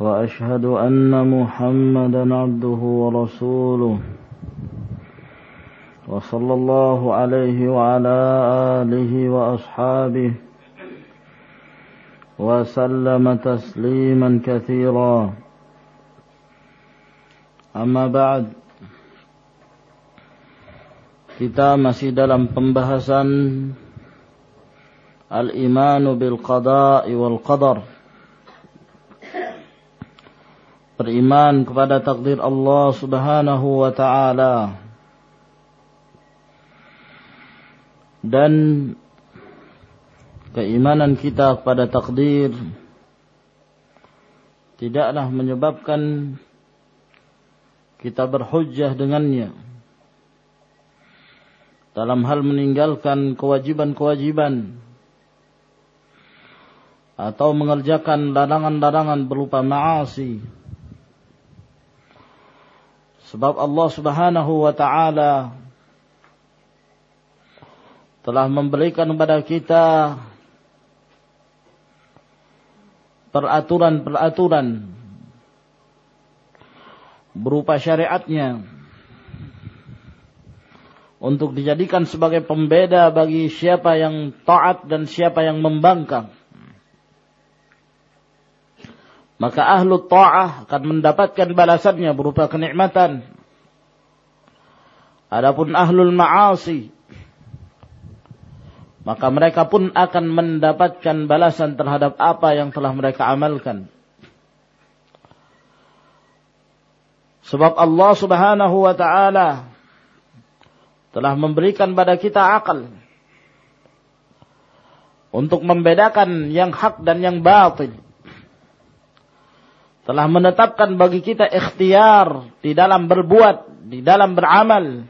وأشهد أن محمدا عبده ورسوله. وصلى الله عليه وعلى آله وأصحابه وسلم تسليما كثيرا. أما بعد kita masih dalam pembahasan al-imanu bil qada'i wal qadar beriman kepada takdir Allah Subhanahu wa taala. Dan keimanan kita kepada takdir tidaklah menyebabkan kita berhujjah dengannya. Dalam hal meninggalkan kewajiban-kewajiban atau mengerjakan larangan-larangan berupa ma'asi sebab Allah Subhanahu wa taala telah memberikan kepada kita peraturan-peraturan berupa syariatnya untuk dijadikan sebagai pembeda bagi siapa yang taat dan siapa yang membangkang. Maka ahlu ta'ah akan mendapatkan balasannya berupa kenikmatan. Adapun ahlul ma'asi maka mereka pun akan mendapatkan balasan terhadap apa yang telah mereka amalkan. Sebab Allah Subhanahu wa taala telah memberikan pada kita akal untuk membedakan yang hak dan yang batil. Telah menetapkan bagi kita ikhtiar di dalam berbuat, di dalam beramal.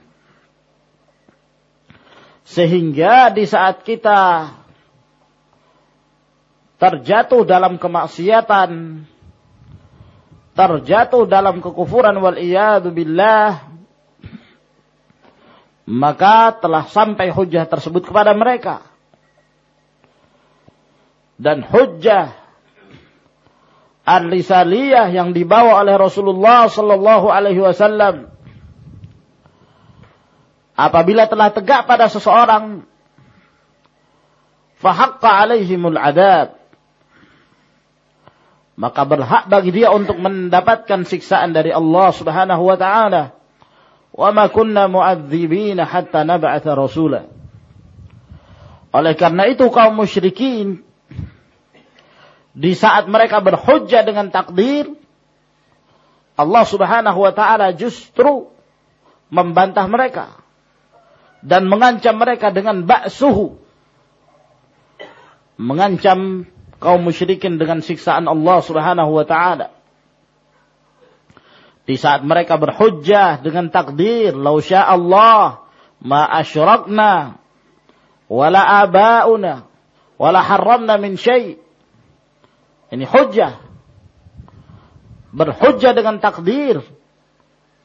Sehingga di saat kita terjatuh dalam kemaksiatan, terjatuh dalam kekufuran wal billah, maka telah sampai hujah tersebut kepada mereka. Dan hujah al-risaliyah yang dibawa oleh Rasulullah sallallahu alaihi wasallam. Apabila telah tegak pada seseorang fahaqqa alaihimul adab. Maka berhak bagi dia untuk mendapatkan siksaan dari Allah Subhanahu wa taala. Wa ma kunna mu'adzibina hatta nab'atha rasula. Oleh karena itu kaum musyrikin di saat mereka berhujjah dengan takdir Allah Subhanahu wa taala justru membantah mereka dan mengancam mereka dengan ba'suhu. Mengancam kaum musyrikin dengan siksaan Allah Subhanahu wa taala. Di saat mereka berhujjah dengan takdir, "Lau Allah ma asyrakna wala aba'una wala harramna min syai'." Ini hujjah. Berhujjah dengan takdir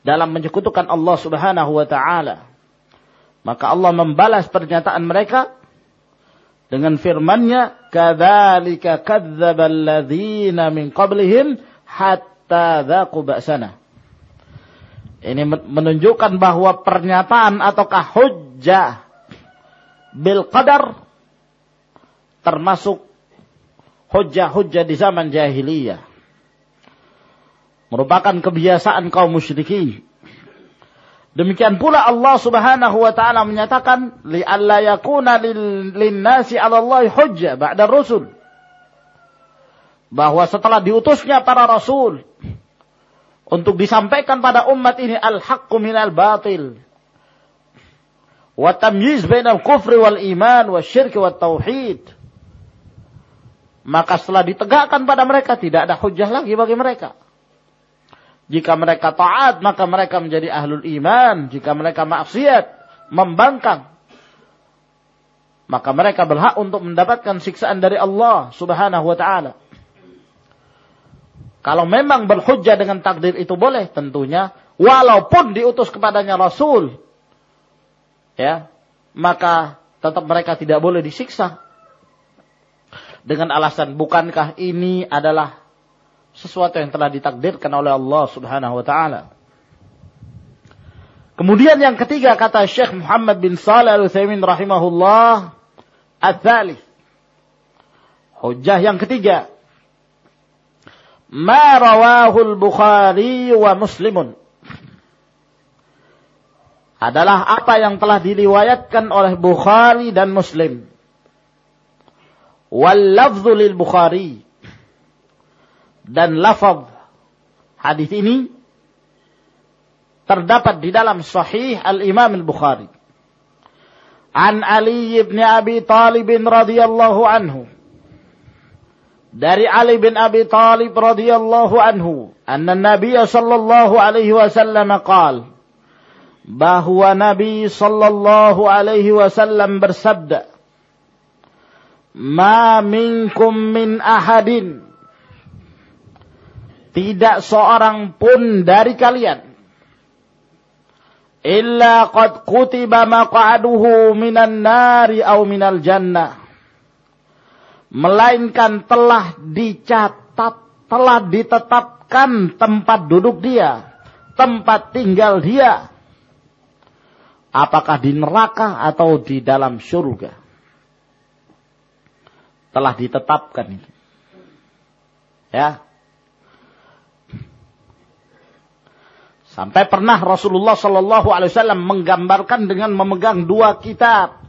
dalam menyekutukan Allah Subhanahu wa taala. Maka Allah membalas pernyataan mereka dengan firman-Nya, "Kadzalika kadzdzaba alladziina min qablihim hatta dzaqu ba'sana." Ini menunjukkan bahwa pernyataan ataukah hujjah bil qadar termasuk hujjah-hujjah di zaman jahiliyah. Merupakan kebiasaan kaum musyrikin Demikian pula Allah Subhanahu wa taala menyatakan yakuna lin nasi 'ala Allah hujjah ba'da rusul. Bahwa setelah diutusnya para rasul untuk disampaikan pada umat ini al-haqqu minal batil. Wa iman wa syirki wa tauhid. Maka setelah ditegakkan pada mereka tidak ada hujjah lagi bagi mereka. Jika mereka taat, maka mereka menjadi ahlul iman. Jika mereka maksiat, membangkang. Maka mereka berhak untuk mendapatkan siksaan dari Allah subhanahu wa ta'ala. Kalau memang berhujjah dengan takdir itu boleh tentunya. Walaupun diutus kepadanya Rasul. Ya. Maka tetap mereka tidak boleh disiksa. Dengan alasan bukankah ini adalah sesuatu yang telah ditakdirkan oleh Allah Subhanahu wa taala. Kemudian yang ketiga kata Syekh Muhammad bin Shalih Al-Utsaimin rahimahullah, ats-tsalits. Hujjah yang ketiga. Ma rawahu al-Bukhari wa Muslimun. Adalah apa yang telah diriwayatkan oleh Bukhari dan Muslim. Wal lafzu lil Bukhari dan lafaz hadis ini terdapat di dalam sahih al-Imam al-Bukhari. An Ali bin Abi Talib radhiyallahu anhu. Dari Ali bin Abi Talib radhiyallahu anhu, anna Nabi sallallahu alaihi wasallam qaal bahwa Nabi sallallahu alaihi wasallam bersabda, "Ma minkum min ahadin" tidak seorang pun dari kalian. Illa qad kutiba maq'aduhu minan nari aw minal jannah. Melainkan telah dicatat telah ditetapkan tempat duduk dia tempat tinggal dia. Apakah di neraka atau di dalam surga telah ditetapkan itu ya Sampai pernah Rasulullah Shallallahu Alaihi Wasallam menggambarkan dengan memegang dua kitab.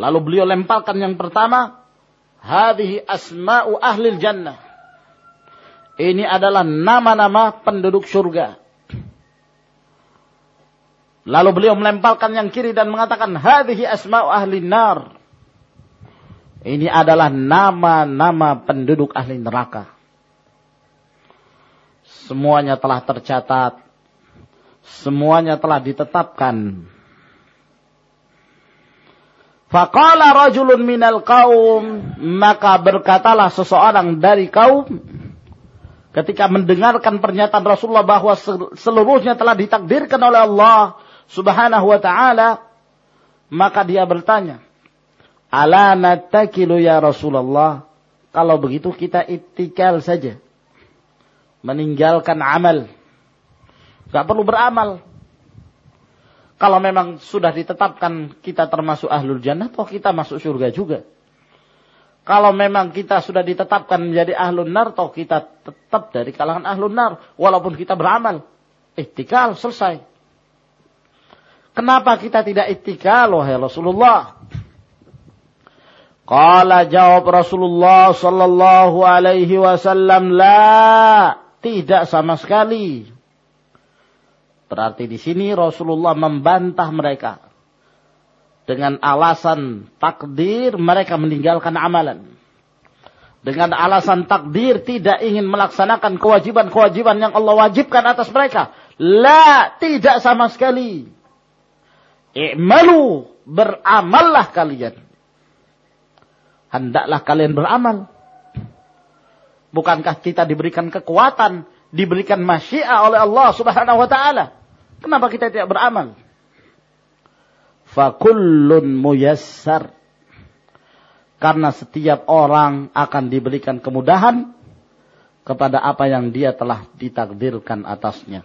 Lalu beliau lemparkan yang pertama, hadhi asma'u ahli jannah. Ini adalah nama-nama penduduk surga. Lalu beliau melemparkan yang kiri dan mengatakan, hadhi asma'u ahli nar. Ini adalah nama-nama penduduk ahli neraka. Semuanya telah tercatat. Semuanya telah ditetapkan. Faqala rajulun minal kaum. Maka berkatalah seseorang dari kaum. Ketika mendengarkan pernyataan Rasulullah bahwa seluruhnya telah ditakdirkan oleh Allah subhanahu wa ta'ala. Maka dia bertanya. Ala natakilu ya Rasulullah. Kalau begitu kita itikal saja meninggalkan amal. Gak perlu beramal. Kalau memang sudah ditetapkan kita termasuk ahlul jannah, toh kita masuk surga juga. Kalau memang kita sudah ditetapkan menjadi ahlul nar, toh kita tetap dari kalangan ahlul nar. Walaupun kita beramal. Itikal, selesai. Kenapa kita tidak itikal, wahai Rasulullah? Qala jawab Rasulullah sallallahu alaihi wasallam, La. Tidak sama sekali. Berarti di sini Rasulullah membantah mereka. Dengan alasan takdir mereka meninggalkan amalan. Dengan alasan takdir tidak ingin melaksanakan kewajiban-kewajiban yang Allah wajibkan atas mereka. La, tidak sama sekali. I'malu, beramallah kalian. Hendaklah kalian beramal. Bukankah kita diberikan kekuatan, diberikan masyiah oleh Allah Subhanahu wa taala? Kenapa kita tidak beramal? Fakullun muyassar. Karena setiap orang akan diberikan kemudahan kepada apa yang dia telah ditakdirkan atasnya.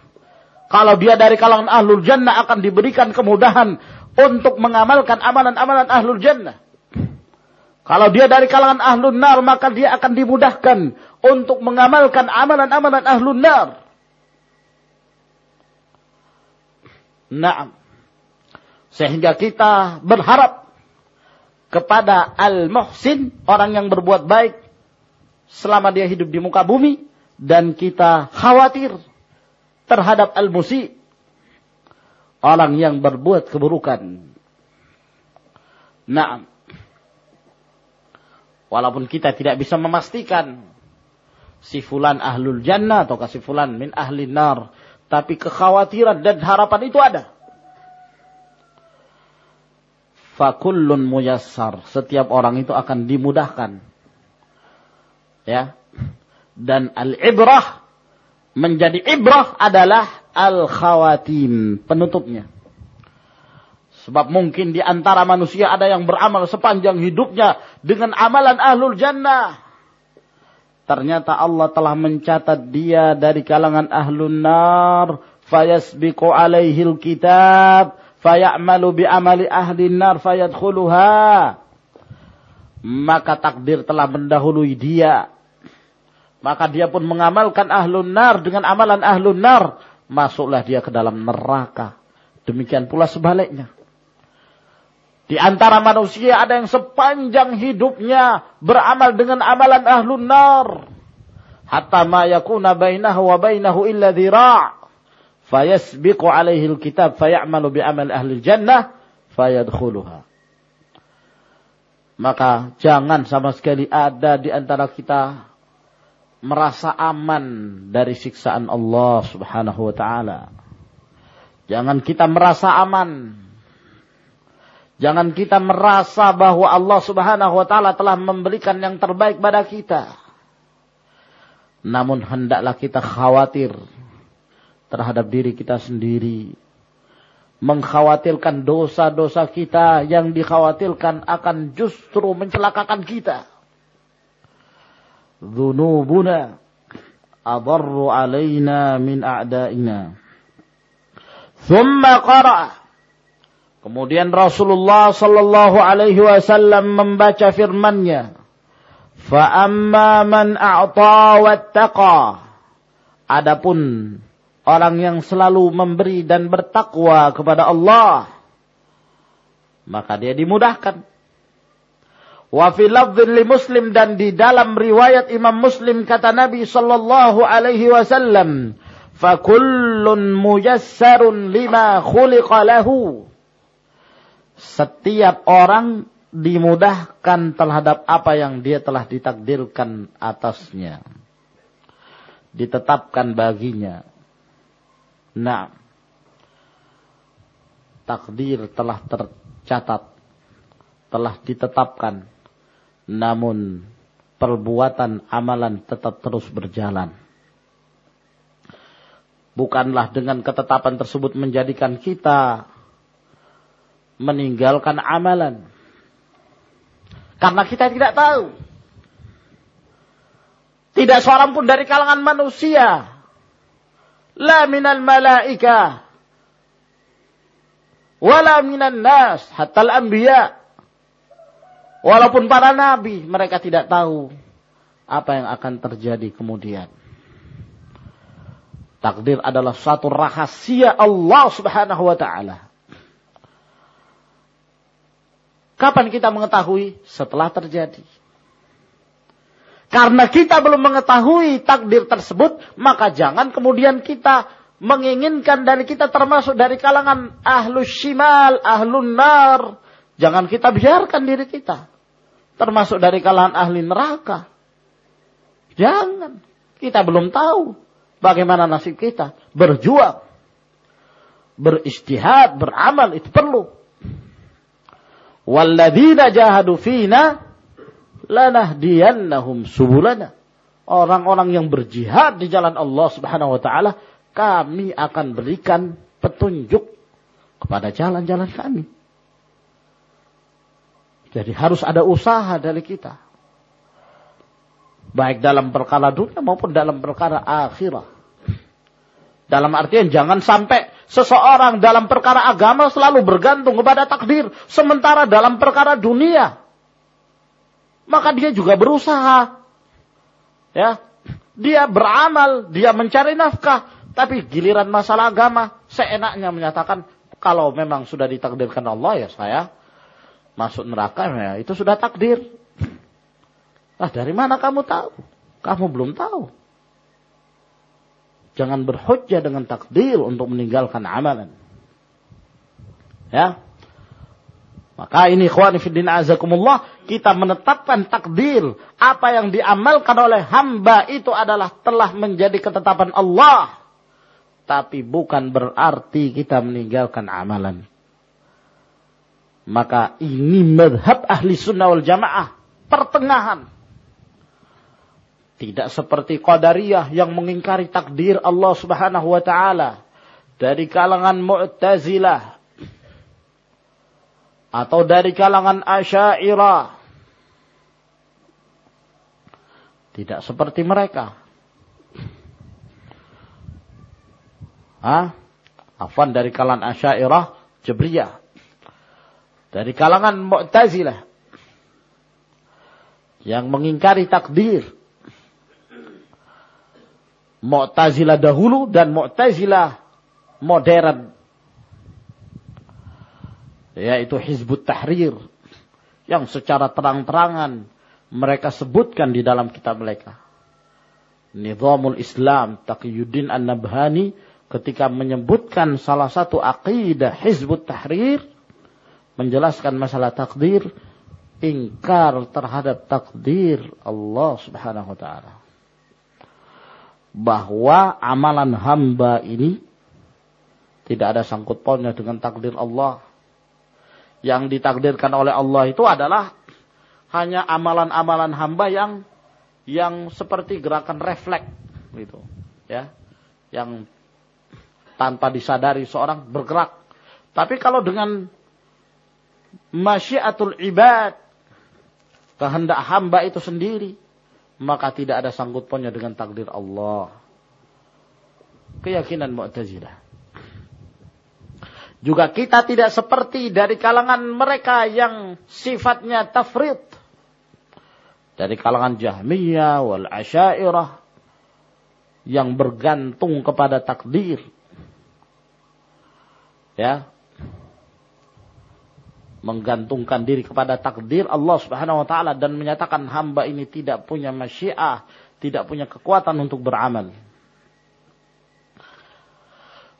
Kalau dia dari kalangan ahlul jannah akan diberikan kemudahan untuk mengamalkan amalan-amalan ahlul jannah. Kalau dia dari kalangan ahlul nar maka dia akan dimudahkan untuk mengamalkan amalan-amalan ahlun nar. Naam. Sehingga kita berharap kepada al-muhsin, orang yang berbuat baik selama dia hidup di muka bumi dan kita khawatir terhadap al-musi, orang yang berbuat keburukan. Naam. Walaupun kita tidak bisa memastikan si fulan ahlul jannah atau si fulan min ahli nar. Tapi kekhawatiran dan harapan itu ada. Fakullun muyassar. Setiap orang itu akan dimudahkan. Ya. Dan al-ibrah menjadi ibrah adalah al-khawatim, penutupnya. Sebab mungkin di antara manusia ada yang beramal sepanjang hidupnya dengan amalan ahlul jannah. Ternyata Allah telah mencatat dia dari kalangan ahlun nar. Fayasbiqu alaihil kitab. Fayamalu bi amali ahli nar fayadkhuluha. Maka takdir telah mendahului dia. Maka dia pun mengamalkan ahlun nar dengan amalan ahlun nar. Masuklah dia ke dalam neraka. Demikian pula sebaliknya. Di antara manusia ada yang sepanjang hidupnya beramal dengan amalan ahlun nar. Hatta ma yakuna bainahu wa bainahu illa dhira' fayasbiqu alaihi alkitab fayamalu bi amal ahli jannah fayadkhuluha. Maka jangan sama sekali ada di antara kita merasa aman dari siksaan Allah Subhanahu wa taala. Jangan kita merasa aman Jangan kita merasa bahwa Allah subhanahu wa ta'ala telah memberikan yang terbaik pada kita. Namun hendaklah kita khawatir terhadap diri kita sendiri. Mengkhawatirkan dosa-dosa kita yang dikhawatirkan akan justru mencelakakan kita. Dhunubuna adarru alaina min a'daina. Thumma qara'a Kemudian Rasulullah sallallahu alaihi wasallam membaca firman-Nya, "Fa amma man a'ta wattaqa." Adapun orang yang selalu memberi dan bertakwa kepada Allah, maka dia dimudahkan. Wa fi li Muslim dan di dalam riwayat Imam Muslim kata Nabi sallallahu alaihi wasallam, "Fa kullun mujassarun lima khuliqa lahu." Setiap orang dimudahkan terhadap apa yang dia telah ditakdirkan atasnya. Ditetapkan baginya. Nah, takdir telah tercatat, telah ditetapkan. Namun perbuatan amalan tetap terus berjalan. Bukanlah dengan ketetapan tersebut menjadikan kita meninggalkan amalan. Karena kita tidak tahu. Tidak seorang pun dari kalangan manusia. La minal malaika. Wala minan nas. Hatta al-anbiya. Walaupun para nabi, mereka tidak tahu apa yang akan terjadi kemudian. Takdir adalah satu rahasia Allah subhanahu wa ta'ala. Kapan kita mengetahui? Setelah terjadi. Karena kita belum mengetahui takdir tersebut, maka jangan kemudian kita menginginkan dari kita termasuk dari kalangan ahlu shimal, ahlu nar. Jangan kita biarkan diri kita. Termasuk dari kalangan ahli neraka. Jangan. Kita belum tahu bagaimana nasib kita. Berjuang. Beristihad, beramal, itu perlu. Walladzina jahadu fina lanahdiyannahum subulana. Orang-orang yang berjihad di jalan Allah Subhanahu wa taala, kami akan berikan petunjuk kepada jalan-jalan kami. Jadi harus ada usaha dari kita. Baik dalam perkara dunia maupun dalam perkara akhirat. Dalam artian jangan sampai seseorang dalam perkara agama selalu bergantung kepada takdir. Sementara dalam perkara dunia. Maka dia juga berusaha. Ya. Dia beramal, dia mencari nafkah. Tapi giliran masalah agama, seenaknya menyatakan, kalau memang sudah ditakdirkan Allah ya saya masuk neraka ya itu sudah takdir. Nah dari mana kamu tahu? Kamu belum tahu. Jangan berhujjah dengan takdir untuk meninggalkan amalan. Ya. Maka ini ikhwan fiddin azakumullah, kita menetapkan takdir. Apa yang diamalkan oleh hamba itu adalah telah menjadi ketetapan Allah. Tapi bukan berarti kita meninggalkan amalan. Maka ini madhab ahli sunnah wal jamaah. Pertengahan. Tidak seperti Qadariyah yang mengingkari takdir Allah subhanahu wa ta'ala. Dari kalangan Mu'tazilah atau dari kalangan Asy'ariyah. Tidak seperti mereka. Ah, Afan dari kalangan Asy'ariyah, Jabriyah. Dari kalangan Mu'tazilah yang mengingkari takdir. Mu'tazilah dahulu dan Mu'tazilah modern yaitu Hizbut Tahrir yang secara terang-terangan mereka sebutkan di dalam kitab mereka. Nizamul Islam Taqiyuddin An-Nabhani ketika menyebutkan salah satu akidah Hizbut Tahrir menjelaskan masalah takdir ingkar terhadap takdir Allah Subhanahu wa taala. Bahwa amalan hamba ini tidak ada sangkut pautnya dengan takdir Allah. Yang ditakdirkan oleh Allah itu adalah hanya amalan-amalan hamba yang yang seperti gerakan refleks gitu ya. Yang tanpa disadari seorang bergerak. Tapi kalau dengan masyiatul ibad kehendak hamba itu sendiri maka tidak ada sangkut pautnya dengan takdir Allah keyakinan Mu'tazilah juga kita tidak seperti dari kalangan mereka yang sifatnya tafrid. Dari kalangan Jahmiyah wal Asyairah yang bergantung kepada takdir. Ya menggantungkan diri kepada takdir Allah Subhanahu wa taala dan menyatakan hamba ini tidak punya masyiah, tidak punya kekuatan untuk beramal.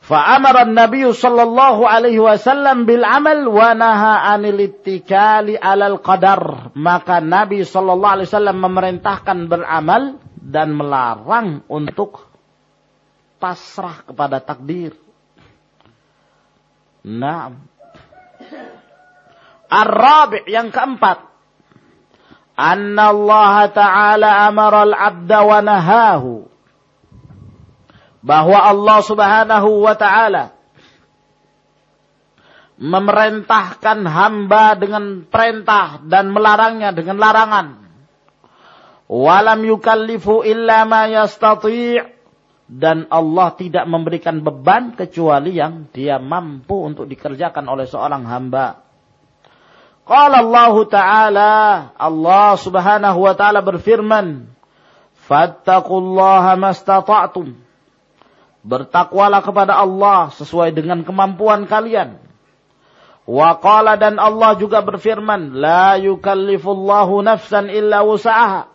Fa'amara an-nabiy sallallahu alaihi wasallam bil amal wa naha 'anil ittikali 'alal qadar. Maka Nabi sallallahu alaihi wasallam memerintahkan beramal dan melarang untuk pasrah kepada takdir. Naam. Ar-rabi' yang keempat. Anna Allah Ta'ala amara al-'abda wa bahwa Allah Subhanahu wa taala memerintahkan hamba dengan perintah dan melarangnya dengan larangan. Walam yukallifu illa ma yastati' dan Allah tidak memberikan beban kecuali yang dia mampu untuk dikerjakan oleh seorang hamba. Qala Allah Ta'ala, Allah Subhanahu wa taala berfirman, "Fattaqullaha mastata'tum." Bertakwalah kepada Allah sesuai dengan kemampuan kalian. Wa qala dan Allah juga berfirman, La yukallifullahu nafsan illa wusa'aha.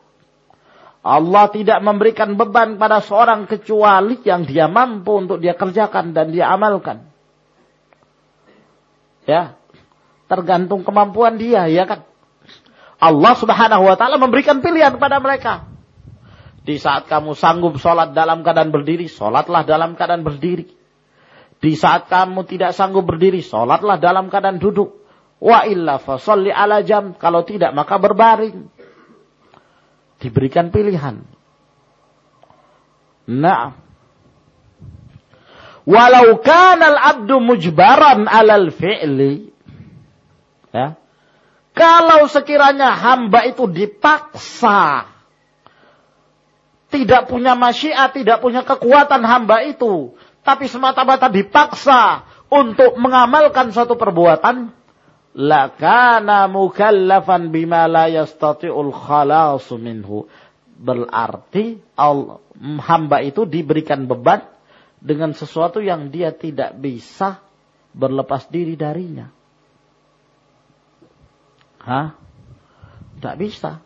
Allah tidak memberikan beban pada seorang kecuali yang dia mampu untuk dia kerjakan dan dia amalkan. Ya, tergantung kemampuan dia, ya kan? Allah subhanahu wa ta'ala memberikan pilihan kepada mereka. Di saat kamu sanggup sholat dalam keadaan berdiri, sholatlah dalam keadaan berdiri. Di saat kamu tidak sanggup berdiri, sholatlah dalam keadaan duduk. Wa illa fasolli ala jam. Kalau tidak, maka berbaring. Diberikan pilihan. Nah. Walau kanal abdu mujbaran alal fi'li. Ya. Kalau sekiranya hamba itu dipaksa tidak punya masyiat, tidak punya kekuatan hamba itu, tapi semata-mata dipaksa untuk mengamalkan suatu perbuatan, lakana mukallafan bima la yastati'ul khalasu minhu. Berarti hamba itu diberikan beban dengan sesuatu yang dia tidak bisa berlepas diri darinya. Hah? Tidak bisa.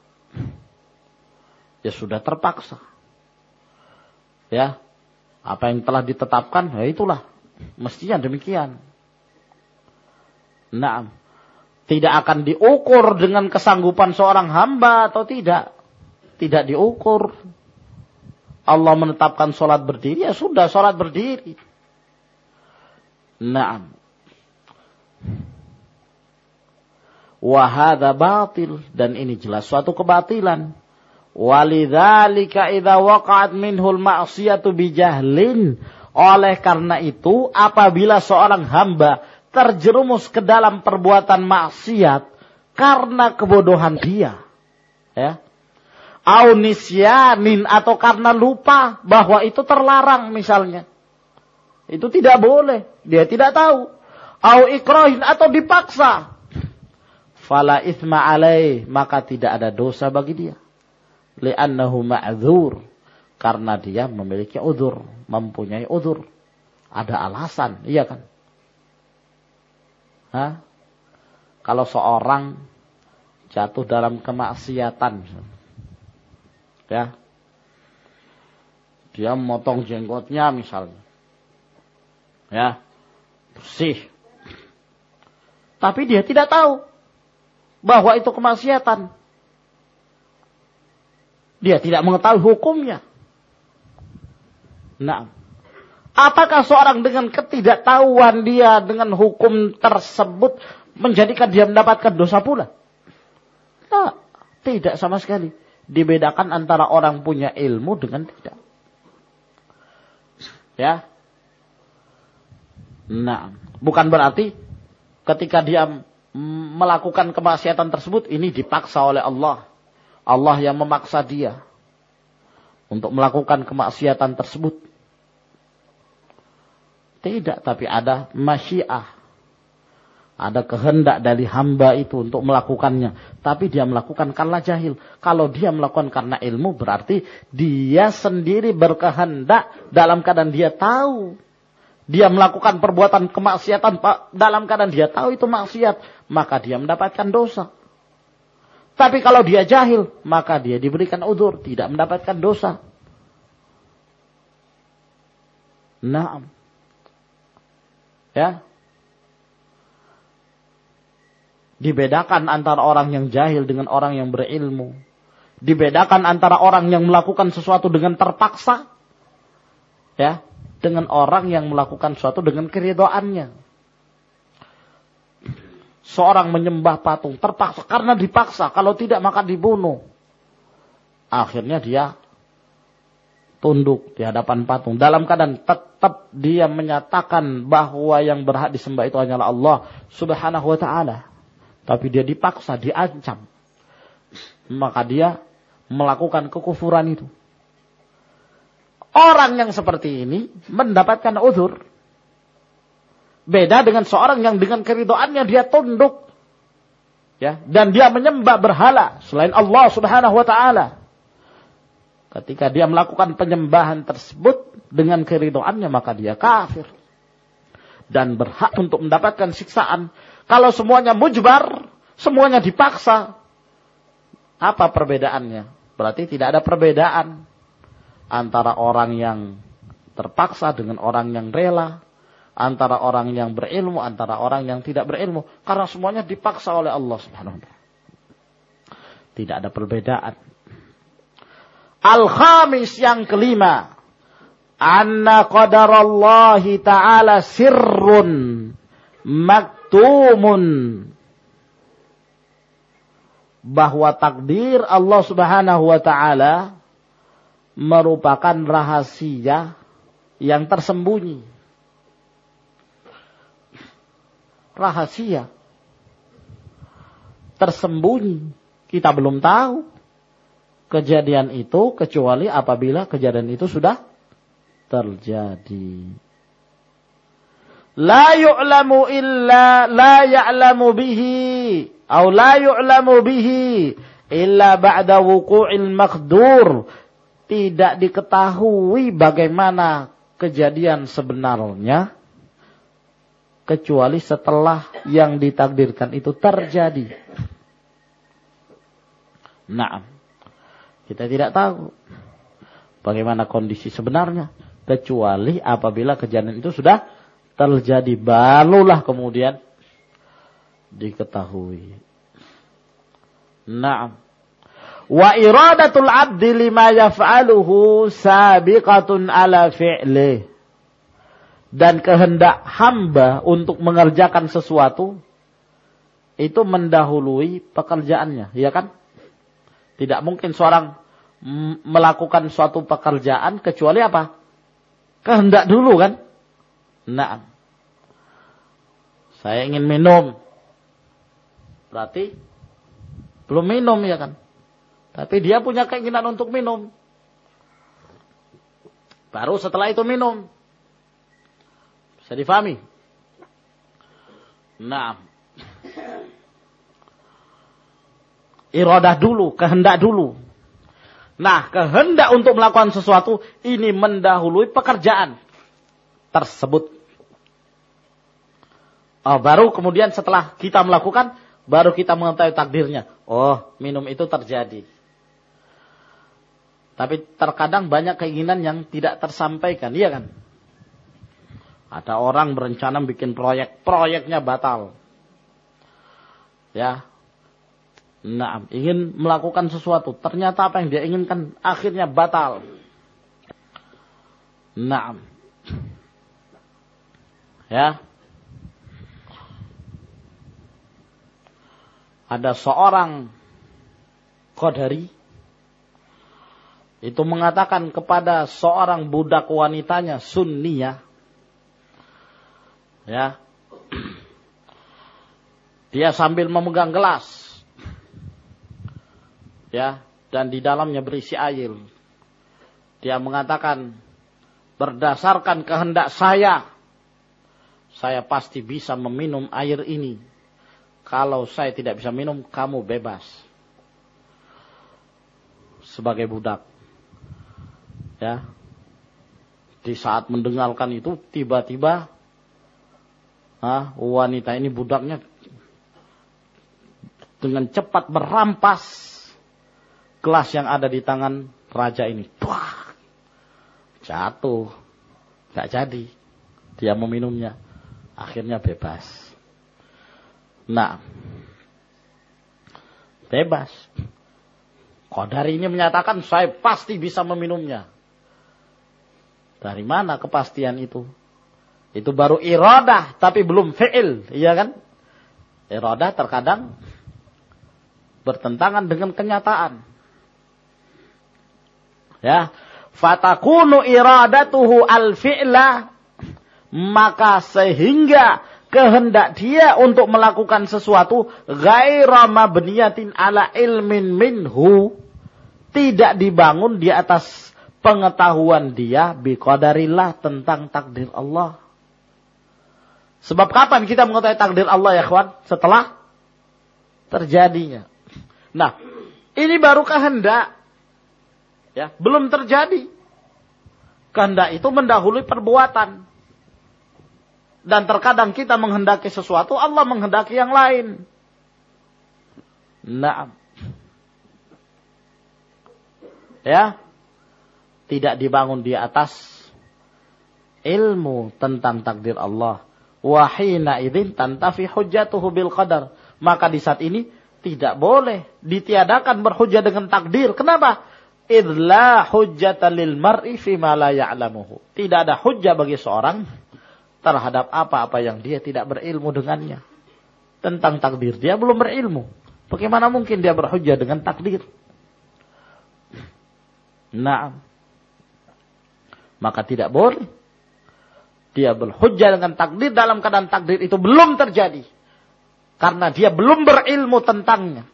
Ya sudah terpaksa ya apa yang telah ditetapkan ya itulah mestinya demikian. Nah, Tidak akan diukur dengan kesanggupan seorang hamba atau tidak. Tidak diukur. Allah menetapkan sholat berdiri, ya sudah sholat berdiri. Naam. Wahada batil. Dan ini jelas suatu kebatilan. Walidzalika idza waqa'at minhul ma'siyatu bijahlin. Oleh karena itu, apabila seorang hamba terjerumus ke dalam perbuatan maksiat karena kebodohan dia, ya, aunisyanin atau karena lupa bahwa itu terlarang misalnya. Itu tidak boleh. Dia tidak tahu. Au ikrohin atau dipaksa. Fala ithma alaih. Maka tidak ada dosa bagi dia. Li'annahu ma'zur. Karena dia memiliki udur. Mempunyai udur. Ada alasan. Iya kan? Hah? Kalau seorang jatuh dalam kemaksiatan. Ya. Dia memotong jenggotnya misalnya. Ya. Bersih. Tapi dia tidak tahu bahwa itu kemaksiatan. Dia tidak mengetahui hukumnya. Nah, apakah seorang dengan ketidaktahuan dia dengan hukum tersebut menjadikan dia mendapatkan dosa pula? Nah, tidak sama sekali dibedakan antara orang punya ilmu dengan tidak. Ya. Nah, bukan berarti ketika dia melakukan kemaksiatan tersebut ini dipaksa oleh Allah. Allah yang memaksa dia untuk melakukan kemaksiatan tersebut. Tidak, tapi ada masyiah ada kehendak dari hamba itu untuk melakukannya. Tapi dia melakukan karena jahil. Kalau dia melakukan karena ilmu berarti dia sendiri berkehendak dalam keadaan dia tahu. Dia melakukan perbuatan kemaksiatan dalam keadaan dia tahu itu maksiat. Maka dia mendapatkan dosa. Tapi kalau dia jahil, maka dia diberikan udur. Tidak mendapatkan dosa. Nah. Ya, Dibedakan antara orang yang jahil dengan orang yang berilmu. Dibedakan antara orang yang melakukan sesuatu dengan terpaksa. Ya, dengan orang yang melakukan sesuatu dengan keridoannya. Seorang menyembah patung terpaksa karena dipaksa, kalau tidak maka dibunuh. Akhirnya dia tunduk di hadapan patung. Dalam keadaan tetap dia menyatakan bahwa yang berhak disembah itu hanyalah Allah subhanahu wa ta'ala tapi dia dipaksa, diancam. Maka dia melakukan kekufuran itu. Orang yang seperti ini mendapatkan uzur. Beda dengan seorang yang dengan keridoannya dia tunduk. Ya, dan dia menyembah berhala selain Allah Subhanahu wa taala. Ketika dia melakukan penyembahan tersebut dengan keridoannya maka dia kafir dan berhak untuk mendapatkan siksaan kalau semuanya mujbar, semuanya dipaksa, apa perbedaannya? Berarti tidak ada perbedaan antara orang yang terpaksa dengan orang yang rela, antara orang yang berilmu, antara orang yang tidak berilmu, karena semuanya dipaksa oleh Allah Subhanahu wa. Tidak ada perbedaan. Al-khamis yang kelima, anna qadarallahi ta'ala sirrun mak maktumun bahwa takdir Allah Subhanahu wa taala merupakan rahasia yang tersembunyi. Rahasia tersembunyi. Kita belum tahu kejadian itu kecuali apabila kejadian itu sudah terjadi la yu'lamu illa la ya'lamu bihi atau la yu'lamu bihi illa ba'da wuqu'il maqdur tidak diketahui bagaimana kejadian sebenarnya kecuali setelah yang ditakdirkan itu terjadi. Nah, kita tidak tahu bagaimana kondisi sebenarnya kecuali apabila kejadian itu sudah terjadi barulah kemudian diketahui. Naam. Wa iradatul abdi lima yaf'aluhu sabiqatun ala fi'lih. Dan kehendak hamba untuk mengerjakan sesuatu itu mendahului pekerjaannya, ya kan? Tidak mungkin seorang melakukan suatu pekerjaan kecuali apa? Kehendak dulu kan? Nah, saya ingin minum. Berarti belum minum ya kan? Tapi dia punya keinginan untuk minum. Baru setelah itu minum. Bisa difahami? Nah. Iradah dulu, kehendak dulu. Nah, kehendak untuk melakukan sesuatu ini mendahului pekerjaan tersebut. Oh, baru kemudian setelah kita melakukan, baru kita mengetahui takdirnya. Oh, minum itu terjadi. Tapi terkadang banyak keinginan yang tidak tersampaikan, iya kan? Ada orang berencana bikin proyek, proyeknya batal. Ya. Nah, ingin melakukan sesuatu, ternyata apa yang dia inginkan akhirnya batal. Nah. Ya. Ada seorang Qadari itu mengatakan kepada seorang budak wanitanya Sunniyah. Ya. Dia sambil memegang gelas. Ya dan di dalamnya berisi air. Dia mengatakan berdasarkan kehendak saya saya pasti bisa meminum air ini. Kalau saya tidak bisa minum kamu bebas. Sebagai budak Ya. Di saat mendengarkan itu tiba-tiba ah, wanita ini budaknya dengan cepat merampas gelas yang ada di tangan raja ini. Wah, jatuh. Gak jadi. Dia meminumnya. Akhirnya bebas. Nah, bebas. Kodari ini menyatakan saya pasti bisa meminumnya. Dari mana kepastian itu? Itu baru iradah tapi belum fi'il, iya kan? Iradah terkadang bertentangan dengan kenyataan. Ya, fatakunu iradatuhu al-fi'la maka sehingga kehendak dia untuk melakukan sesuatu ghaira mabniyatin ala ilmin minhu tidak dibangun di atas pengetahuan dia biqadarillah tentang takdir Allah. Sebab kapan kita mengetahui takdir Allah ya kawan? Setelah terjadinya. Nah, ini baru kehendak. Ya, belum terjadi. Kehendak itu mendahului perbuatan. Dan terkadang kita menghendaki sesuatu, Allah menghendaki yang lain. Nah. Ya, tidak dibangun di atas ilmu tentang takdir Allah. Wahina idzin tantafi hujjatuhu bil qadar. Maka di saat ini tidak boleh ditiadakan berhujjah dengan takdir. Kenapa? Idla hujjata lil mar'i fi ma la ya'lamuhu. Tidak ada hujjah bagi seorang terhadap apa-apa yang dia tidak berilmu dengannya. Tentang takdir dia belum berilmu. Bagaimana mungkin dia berhujjah dengan takdir? Nah, maka tidak boleh dia berhujjah dengan takdir dalam keadaan takdir itu belum terjadi karena dia belum berilmu tentangnya.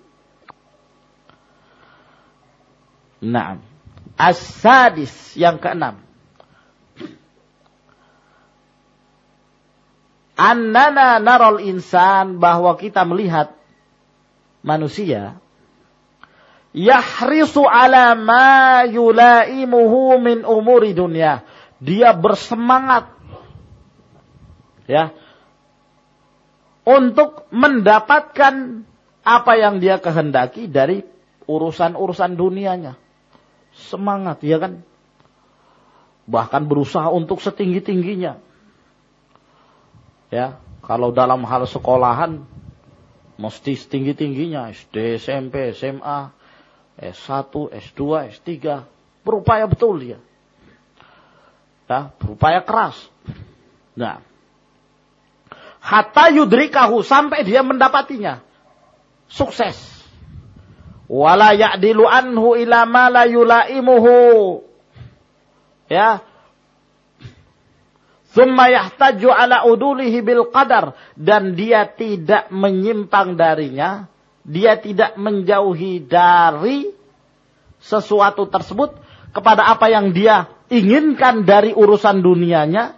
Nah, as-sadis yang keenam. Annana naral insan bahwa kita melihat manusia yahrisu ala ma yulaimuhu min umuri dunia. Dia bersemangat ya untuk mendapatkan apa yang dia kehendaki dari urusan-urusan dunianya. Semangat, ya kan? Bahkan berusaha untuk setinggi-tingginya. Ya, kalau dalam hal sekolahan Mesti setinggi-tingginya SD, SMP, SMA, S1, S2, S3. Berupaya betul dia. Ya, berupaya keras. Nah. Hatta yudrikahu sampai dia mendapatinya. Sukses. Wala ya'dilu anhu ila ma la yulaimuhu. Ya, Thumma yahtaju ala udulihi bil qadar. Dan dia tidak menyimpang darinya. Dia tidak menjauhi dari sesuatu tersebut kepada apa yang dia inginkan dari urusan dunianya.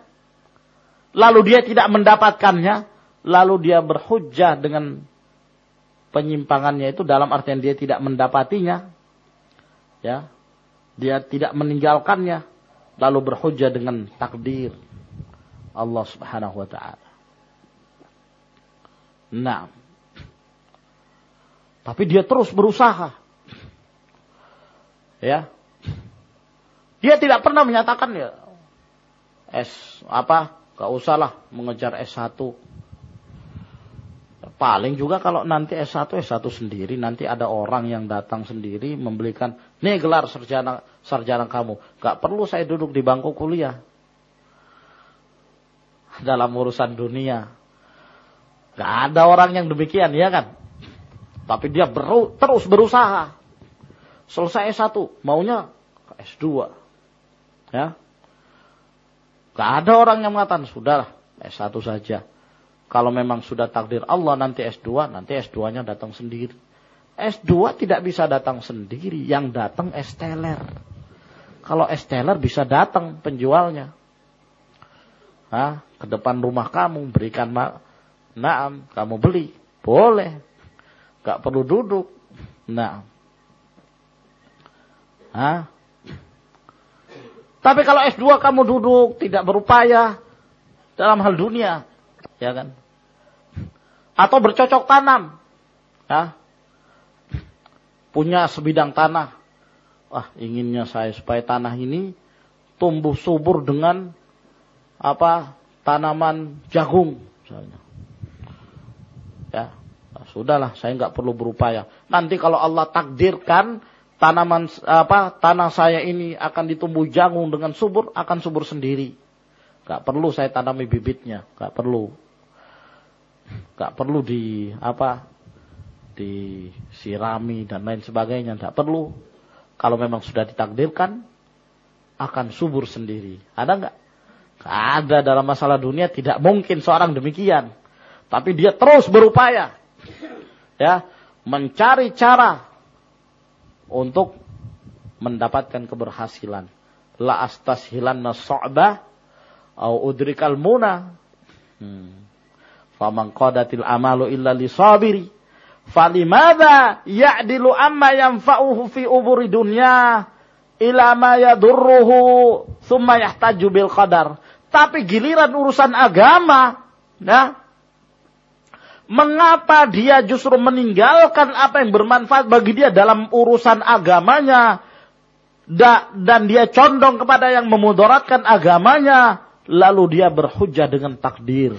Lalu dia tidak mendapatkannya. Lalu dia berhujjah dengan penyimpangannya itu dalam artian dia tidak mendapatinya. Ya. Dia tidak meninggalkannya. Lalu berhujjah dengan takdir Allah Subhanahu wa taala. Nah. Tapi dia terus berusaha. Ya. Dia tidak pernah menyatakan ya S apa? Gak usahlah mengejar S1. Paling juga kalau nanti S1 S1 sendiri nanti ada orang yang datang sendiri membelikan nih gelar sarjana sarjana kamu. Gak perlu saya duduk di bangku kuliah dalam urusan dunia. Gak ada orang yang demikian, ya kan? Tapi dia beru, terus berusaha. Selesai S1, maunya S2. Ya. Gak ada orang yang mengatakan, sudahlah S1 saja. Kalau memang sudah takdir Allah nanti S2, nanti S2-nya datang sendiri. S2 tidak bisa datang sendiri, yang datang S teler. Kalau S teler bisa datang penjualnya. Hah? ke depan rumah kamu, berikan ma naam, kamu beli. Boleh. Gak perlu duduk. Nah. Hah? Tapi kalau S2 kamu duduk, tidak berupaya dalam hal dunia. Ya kan? Atau bercocok tanam. Ya. Punya sebidang tanah. Wah, inginnya saya supaya tanah ini tumbuh subur dengan apa tanaman jagung misalnya. Ya, sudahlah, saya nggak perlu berupaya. Nanti kalau Allah takdirkan tanaman apa tanah saya ini akan ditumbuh jagung dengan subur, akan subur sendiri. Gak perlu saya tanami bibitnya, gak perlu. Gak perlu di apa disirami dan lain sebagainya, gak perlu. Kalau memang sudah ditakdirkan, akan subur sendiri. Ada nggak? Ada dalam masalah dunia tidak mungkin seorang demikian. Tapi dia terus berupaya. Ya, mencari cara untuk mendapatkan keberhasilan. La astashilanna so'bah au udrikal muna. Hmm. Faman qadatil amalu illa li sabiri. Falimada ya'dilu amma yanfa'uhu fi uburi dunya ila ma yadurruhu thumma yahtaju bil qadar. Tapi giliran urusan agama, ya, mengapa dia justru meninggalkan apa yang bermanfaat bagi dia dalam urusan agamanya, dan dia condong kepada yang memudaratkan agamanya, lalu dia berhujah dengan takdir.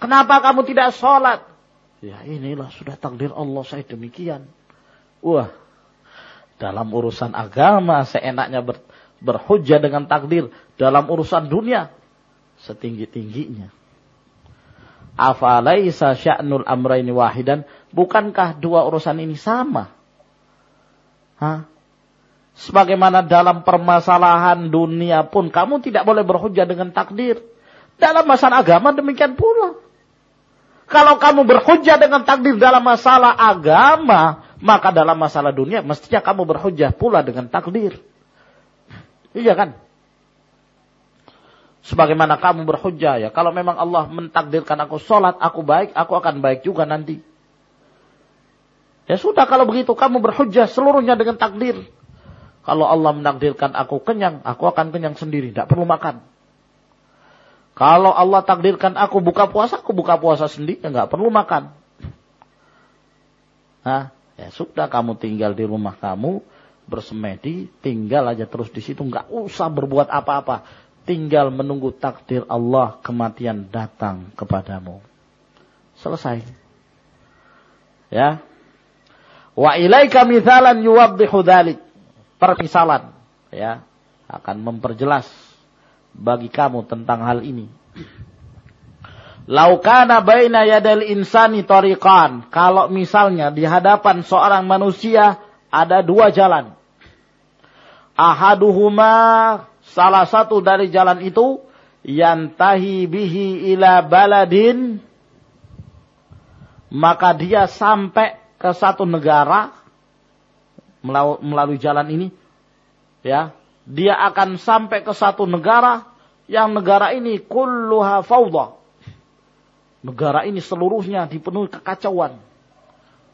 Kenapa kamu tidak sholat? Ya inilah sudah takdir Allah saya demikian. Wah, dalam urusan agama seenaknya ber, berhujah dengan takdir dalam urusan dunia setinggi-tingginya. Afalaisa sya'nul amraini wahidan? Bukankah dua urusan ini sama? Hah? Sebagaimana dalam permasalahan dunia pun kamu tidak boleh berhujah dengan takdir. Dalam masalah agama demikian pula. Kalau kamu berhujah dengan takdir dalam masalah agama, maka dalam masalah dunia mestinya kamu berhujah pula dengan takdir. Iya kan? Sebagaimana kamu berhujjah ya. Kalau memang Allah mentakdirkan aku sholat, aku baik, aku akan baik juga nanti. Ya sudah kalau begitu kamu berhujjah seluruhnya dengan takdir. Kalau Allah menakdirkan aku kenyang, aku akan kenyang sendiri, tidak perlu makan. Kalau Allah takdirkan aku buka puasa, aku buka puasa sendiri, nggak perlu makan. Nah, ya sudah kamu tinggal di rumah kamu, bersemedi, tinggal aja terus di situ, nggak usah berbuat apa-apa, tinggal menunggu takdir Allah kematian datang kepadamu. Selesai. Ya. Wa ilaika mithalan yuwaddihu dhalik. Permisalan. Ya. Akan memperjelas bagi kamu tentang hal ini. Laukana baina yadal insani tariqan. Kalau misalnya di hadapan seorang manusia ada dua jalan. Ahaduhuma salah satu dari jalan itu yantahi bihi ila baladin. Maka dia sampai ke satu negara melalui jalan ini ya. Dia akan sampai ke satu negara yang negara ini kulluha fawda. Negara ini seluruhnya dipenuhi kekacauan.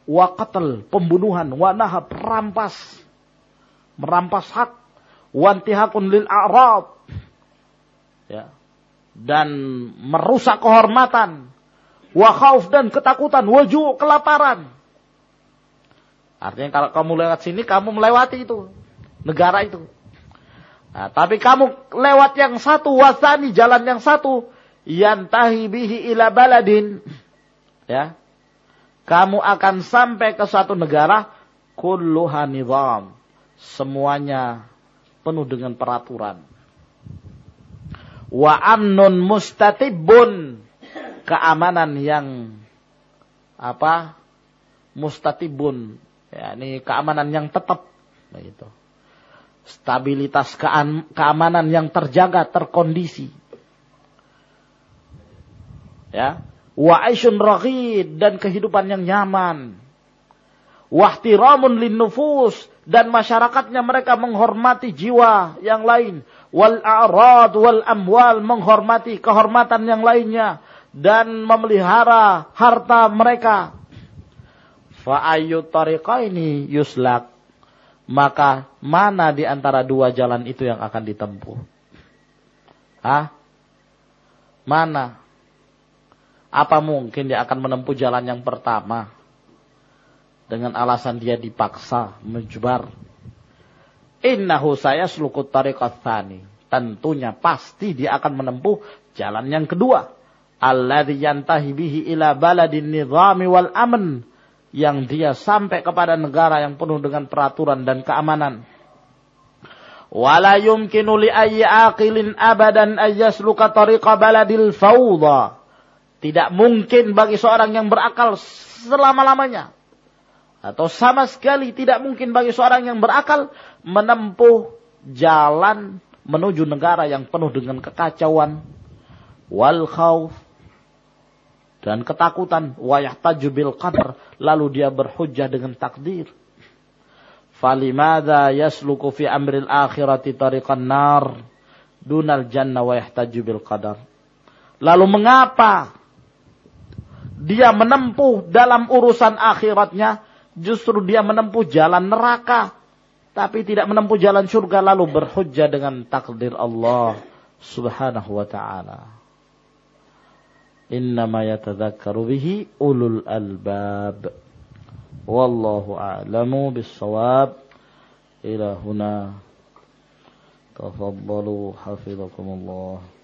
Wa qatl pembunuhan wa nahab perampas merampas hak wantihakun lil a'rab. Ya. Dan merusak kehormatan. Wa khauf dan ketakutan. Waju kelaparan. Artinya kalau kamu lewat sini kamu melewati itu. Negara itu. Nah, tapi kamu lewat yang satu wasani jalan yang satu. Yantahi bihi ila baladin. Ya. Kamu akan sampai ke satu negara. Kulluha nizam. Semuanya penuh dengan peraturan. Wa amnun mustatibun. Keamanan yang apa mustatibun. Ya ini keamanan yang tetap. Begitu. Stabilitas keamanan yang terjaga terkondisi. Ya. Wa raghid. Dan kehidupan yang nyaman. Wahtiramun lin nufus dan masyarakatnya mereka menghormati jiwa yang lain. Wal a'rad wal amwal menghormati kehormatan yang lainnya. Dan memelihara harta mereka. Fa ayu ini yuslak. Maka mana di antara dua jalan itu yang akan ditempuh? Ah mana? Apa mungkin dia akan menempuh jalan yang pertama dengan alasan dia dipaksa menjubar Innahu saya selukut tariqat thani. Tentunya pasti dia akan menempuh jalan yang kedua. Alladhi yantahi bihi ila baladin nizami wal aman. Yang dia sampai kepada negara yang penuh dengan peraturan dan keamanan. Wala yumkinu li ayyi aqilin abadan ayyasluka tariqa baladil fawda. Tidak mungkin bagi seorang yang berakal selama-lamanya atau sama sekali tidak mungkin bagi seorang yang berakal menempuh jalan menuju negara yang penuh dengan kekacauan wal khawf dan ketakutan. Wa yahtaju bil qadar lalu dia berhujjah dengan takdir. Falimada yasluku fi amril akhirati tariqan nar dunal jannah wa yahtaju bil qadar. Lalu mengapa dia menempuh dalam urusan akhiratnya justru dia menempuh jalan neraka tapi tidak menempuh jalan surga lalu berhujjah dengan takdir Allah Subhanahu wa taala. Innama yatadzakkaru bihi ulul albab. Wallahu a'lamu bis-shawab. Ila huna tafaddalu hafizakumullah.